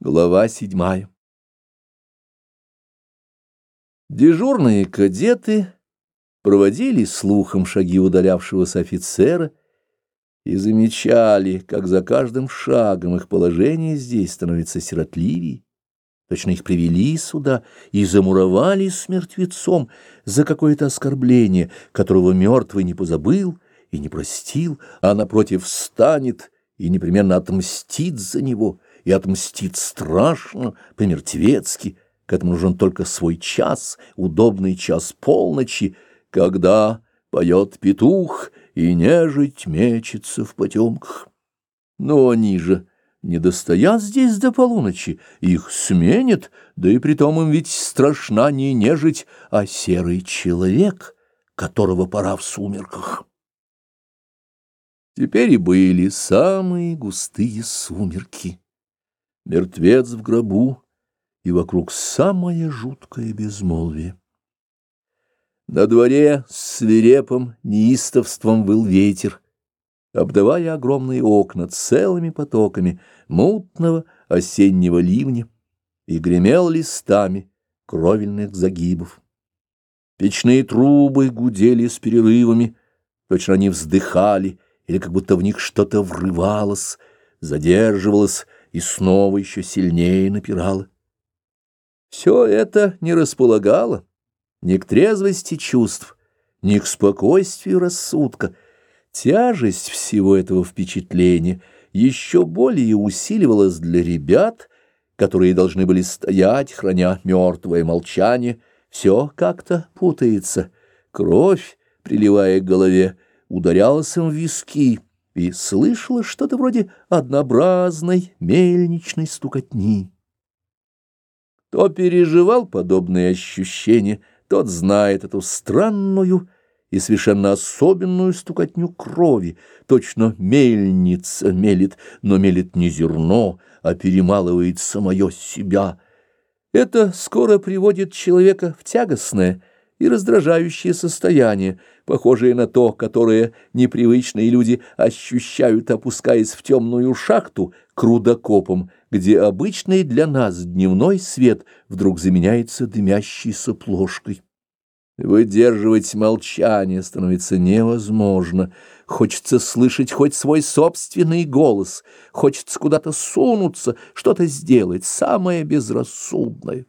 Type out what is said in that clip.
Глава седьмая. Дежурные кадеты проводили слухом шаги удалявшегося офицера и замечали, как за каждым шагом их положение здесь становится сиротливее. Точно их привели сюда и замуровали с мертвецом за какое-то оскорбление, которого мертвый не позабыл и не простил, а напротив встанет и непременно отмстит за него — и отмстит страшно, по-мертвецки. К этому нужен только свой час, удобный час полночи, когда поет петух и нежить мечется в потемках. Но они же не достоят здесь до полуночи, их сменят, да и притом им ведь страшна не нежить, а серый человек, которого пора в сумерках. Теперь и были самые густые сумерки. Мертвец в гробу, и вокруг самое жуткое безмолвие. На дворе с свирепым неистовством был ветер, обдавая огромные окна целыми потоками мутного осеннего ливня и гремел листами кровельных загибов. Печные трубы гудели с перерывами, точно они вздыхали, или как будто в них что-то врывалось, задерживалось, и снова еще сильнее напирала. Все это не располагало ни к трезвости чувств, ни к спокойствию рассудка. Тяжесть всего этого впечатления еще более усиливалась для ребят, которые должны были стоять, храня мертвое молчание. Все как-то путается. Кровь, приливая к голове, ударялась им в виски, и слышала что-то вроде однообразной мельничной стукотни. Кто переживал подобные ощущения, тот знает эту странную и совершенно особенную стукотню крови. Точно мельница мелит, но мелит не зерно, а перемалывает самое себя. Это скоро приводит человека в тягостное, и раздражающее состояние, похожее на то, которое непривычные люди ощущают, опускаясь в темную шахту к рудокопам, где обычный для нас дневной свет вдруг заменяется дымящейся плошкой. Выдерживать молчание становится невозможно. Хочется слышать хоть свой собственный голос, хочется куда-то сунуться, что-то сделать, самое безрассудное.